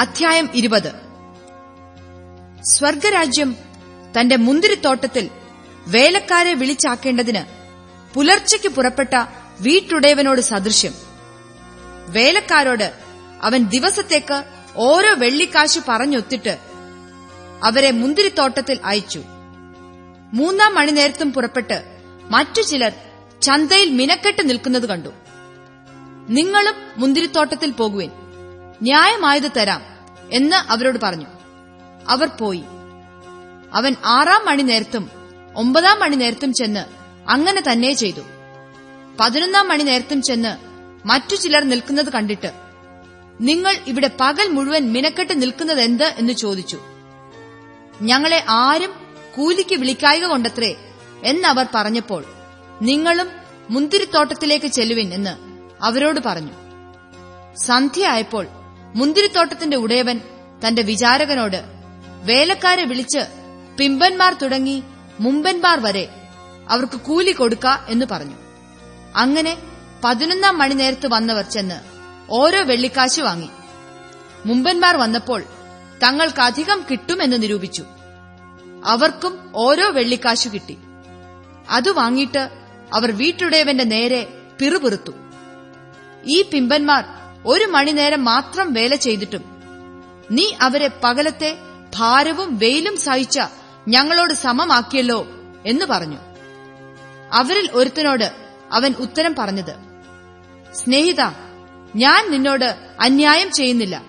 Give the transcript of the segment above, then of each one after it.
അധ്യായം ഇരുപത്. സ്വർഗരാജ്യം തന്റെ മുന്തിരിത്തോട്ടത്തിൽ വേലക്കാരെ വിളിച്ചാക്കേണ്ടതിന് പുലർച്ചയ്ക്ക് പുറപ്പെട്ട വീട്ടുടയവനോട് സദൃശ്യം. വേലക്കാരോട് അവൻ ദിവസത്തേക്ക് ഓരോ വെള്ളിക്കാശ് പറഞ്ഞൊത്തിട്ട് അവരെ മുന്തിരിത്തോട്ടത്തിൽ അയച്ചു. മൂന്നാം മണി നേരത്തും പുറപ്പെട്ട് മറ്റു ചിലർ ചന്തയിൽ മിനക്കെട്ട് നിൽക്കുന്നത് കണ്ടു. നിങ്ങളും മുന്തിരിത്തോട്ടത്തിൽ പോകുവിൻ. ന്യായമായത് തരാം. എന്ന് അവരോട് പറഞ്ഞു. അവർ പോയി. അവൻ ആറാം മണി നേരത്തും ഒമ്പതാം മണി നേരത്തും ചെന്ന് അങ്ങനെ തന്നെ ചെയ്തു. പതിനൊന്നാം മണി നേരത്തും ചെന്ന് മറ്റു ചിലർ നിൽക്കുന്നത് കണ്ടിട്ട് നിങ്ങൾ ഇവിടെ പകൽ മുഴുവൻ മിനക്കെട്ട് നിൽക്കുന്നതെന്ത് എന്ന് ചോദിച്ചു. ഞങ്ങളെ ആരും കൂലിക്ക് വിളിക്കായക കൊണ്ടത്രേ എന്നവർ പറഞ്ഞപ്പോൾ നിങ്ങളും മുന്തിരിത്തോട്ടത്തിലേക്ക് ചെല്ലുവിൻ എന്ന് അവരോട് പറഞ്ഞു. സന്ധ്യയായപ്പോൾ മുന്തിരിത്തോട്ടത്തിന്റെ ഉടയവൻ തന്റെ വിചാരകനോട് വേലക്കാരെ വിളിച്ച് പിമ്പന്മാർ തുടങ്ങി മുമ്പന്മാർ വരെ അവർക്ക് കൂലി കൊടുക്ക എന്ന് പറഞ്ഞു. അങ്ങനെ പതിനൊന്നാം മണി നേരത്ത് വന്നവർ ചെന്ന് ഓരോ വെള്ളിക്കാശ് വാങ്ങി. മുമ്പന്മാർ വന്നപ്പോൾ തങ്ങൾക്ക് അധികം കിട്ടുമെന്ന് നിരൂപിച്ചു. അവർക്കും ഓരോ വെള്ളിക്കാശു കിട്ടി. അത് വാങ്ങിയിട്ട് അവർ വീട്ടുടയവന്റെ നേരെ പിറുപിറുത്തു. ഈ പിമ്പന്മാർ ഒരു മണിനേരം മാത്രം വേല ചെയ്തിട്ടും. നീ അവരെ പകലത്തെ ഭാരവും വെയിലും സഹിച്ച ഞങ്ങളോട് സമമാക്കിയല്ലോ എന്ന് പറഞ്ഞു. അവരിൽ ഒരുത്തനോട് അവൻ ഉത്തരം പറഞ്ഞത് സ്നേഹിത ഞാൻ നിന്നോട് അന്യായം ചെയ്യുന്നില്ല.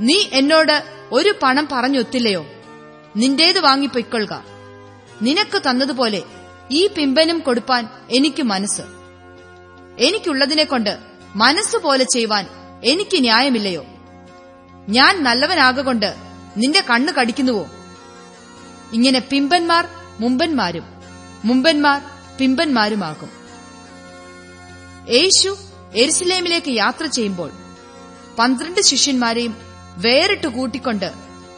നീ എന്നോട് ഒരു പണം പറഞ്ഞൊത്തില്ലയോ? നിന്റേത് വാങ്ങിപ്പൊയ്ക്കൊള്ളുക. നിനക്ക് തന്നതുപോലെ ഈ പിമ്പനും കൊടുപ്പാൻ എനിക്ക് മനസ്സ്. എനിക്കുള്ളതിനെക്കൊണ്ട് മനസ്സുപോലെ ചെയ്യുവാൻ എനിക്ക് ന്യായമില്ലയോ? ഞാൻ നല്ലവനാകൊണ്ട് നിന്റെ കണ്ണ് കടിക്കുന്നുവോ? ഇങ്ങനെ പിമ്പന്മാർ മുമ്പന്മാരും മുമ്പന്മാർ പിമ്പന്മാരുമാകും. യേശു എരുസലേമിലേക്ക് യാത്ര ചെയ്യുമ്പോൾ പന്ത്രണ്ട് ശിഷ്യന്മാരെയും വേറിട്ട് കൂട്ടിക്കൊണ്ട്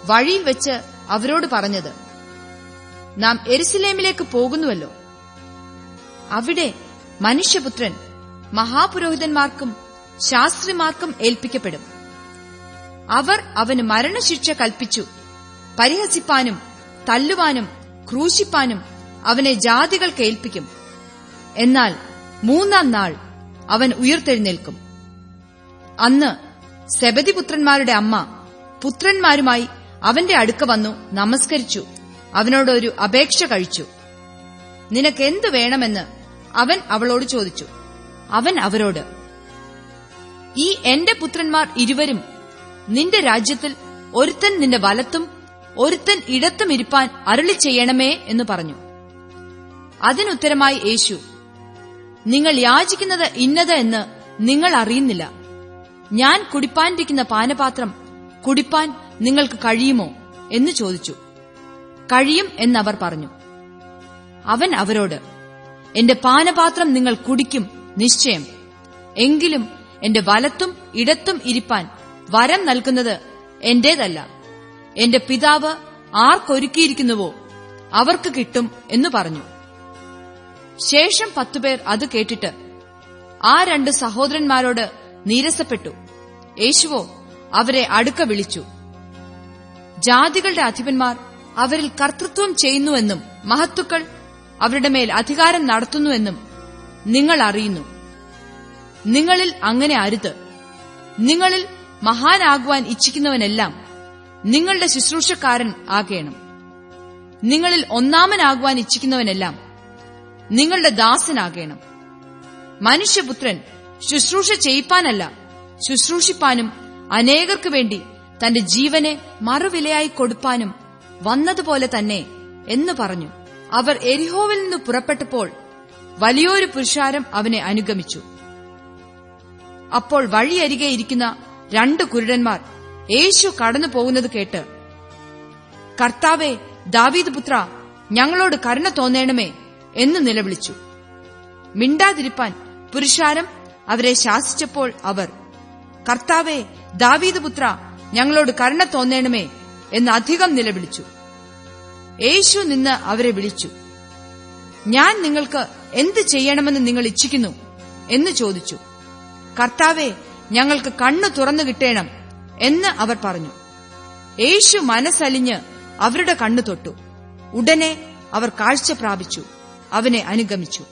വഴിയിൽ വെച്ച് അവരോട് പറഞ്ഞത് നാം എരുസലേമിലേക്ക് പോകുന്നുവല്ലോ. അവിടെ മനുഷ്യപുത്രൻ മഹാപുരോഹിതന്മാർക്കും ശാസ്ത്രിമാർക്കും ഏൽപ്പിക്കപ്പെടും. അവർ അവന് മരണശിക്ഷ കൽപ്പിച്ചു. പരിഹസിപ്പാനും തല്ലുവാനും ക്രൂശിപ്പാനും അവനെ ജാതികൾക്ക് ഏൽപ്പിക്കും. എന്നാൽ മൂന്നാം നാൾ അവൻ ഉയർത്തെഴുന്നേൽക്കും. അന്ന് സെബതിപുത്രന്മാരുടെ അമ്മ പുത്രന്മാരുമായി അവന്റെ അടുക്ക വന്നു നമസ്കരിച്ചു. അവനോടൊരു അപേക്ഷ കഴിച്ചു. നിനക്കെന്തു വേണമെന്ന് അവൻ അവളോട് ചോദിച്ചു. അവൻ അവരോട് ഈ എന്റെ പുത്രന്മാർ ഇരുവരും നിന്റെ രാജ്യത്തിൽ ഒരുത്തൻ നിന്റെ വലത്തും ഒരുത്തൻ ഇടത്തും ഇരിപ്പാൻ അരുളി ചെയ്യണമേ എന്ന് പറഞ്ഞു. അതിനുത്തരമായി യേശു നിങ്ങൾ യാചിക്കുന്നത് ഇന്നത് എന്ന് നിങ്ങൾ അറിയുന്നില്ല. ഞാൻ കുടിപ്പാനിരിക്കുന്ന പാനപാത്രം കുടിപ്പാൻ നിങ്ങൾക്ക് കഴിയുമോ? എന്ന് ചോദിച്ചു. കഴിയും എന്നവർ പറഞ്ഞു. അവൻ അവരോട് എന്റെ പാനപാത്രം നിങ്ങൾ കുടിക്കും നിശ്ചയം. എങ്കിലും എന്റെ വലത്തും ഇടത്തും ഇരിപ്പാൻ വരം നൽകുന്നത് എന്റേതല്ല. എന്റെ പിതാവ് ആർക്കൊരുക്കിയിരിക്കുന്നുവോ അവർക്ക് കിട്ടും എന്ന് പറഞ്ഞു. ശേഷം പത്തുപേർ അത് കേട്ടിട്ട് ആ രണ്ട് സഹോദരന്മാരോട് നീരസപ്പെട്ടു. യേശുവോ അവരെ അടുക്ക വിളിച്ചു. ജാതികളുടെ അധിപന്മാർ അവരിൽ കർത്തൃത്വം ചെയ്യുന്നുവെന്നും മഹത്തുക്കൾ അവരുടെ മേൽ അധികാരം നടത്തുന്നുവെന്നും നിങ്ങൾ അറിയുന്നു നിങ്ങളിൽ അങ്ങനെ അരുത്. നിങ്ങളിൽ മഹാനാകുവാൻ ഇച്ഛിക്കുന്നവനെല്ലാം നിങ്ങളുടെ ശുശ്രൂഷക്കാരൻ ആകേണം. നിങ്ങളിൽ ഒന്നാമനാകുവാൻ ഇച്ഛിക്കുന്നവനെല്ലാം നിങ്ങളുടെ ദാസനാകേണം. മനുഷ്യപുത്രൻ ശുശ്രൂഷ ചെയ്യിപ്പാനല്ല ശുശ്രൂഷിപ്പാനും അനേകർക്കു വേണ്ടി തന്റെ ജീവനെ മറുവിലയായി കൊടുപ്പാനും വന്നതുപോലെ തന്നെ എന്ന് പറഞ്ഞു. അവർ എരിഹോവിൽ നിന്ന് പുറപ്പെട്ടപ്പോൾ വലിയൊരു പുരുഷാരം അവനെ അനുഗമിച്ചു. അപ്പോൾ വഴിയരികെ ഇരിക്കുന്ന രണ്ട് കുരുടന്മാർ യേശു കടന്നു പോകുന്നത് കേട്ട് കർത്താവെ ദാവീദ് പുത്ര ഞങ്ങളോട് കരുണ തോന്നേണമേ എന്ന് നിലവിളിച്ചു. മിണ്ടാതിരിപ്പാൻ പുരുഷാരം അവരെ ശാസിച്ചപ്പോൾ അവർ കർത്താവെ ദാവീദ് പുത്ര ഞങ്ങളോട് കരുണ തോന്നേണമേ എന്ന് അധികം നിലവിളിച്ചു. യേശു നിന്ന് അവരെ വിളിച്ചു ഞാൻ നിങ്ങൾക്ക് എന്ത് ചെയ്യണമെന്ന് നിങ്ങൾ ഇച്ഛിക്കുന്നു എന്ന് ചോദിച്ചു. കർത്താവെ ഞങ്ങൾക്ക് കണ്ണു തുറന്നു കിട്ടേണം എന്ന് അവർ പറഞ്ഞു. യേശു മനസ്സലിഞ്ഞ് അവരുടെ കണ്ണു തൊട്ടു. ഉടനെ അവർ കാഴ്ച പ്രാപിച്ചു. അവനെ അനുഗമിച്ചു.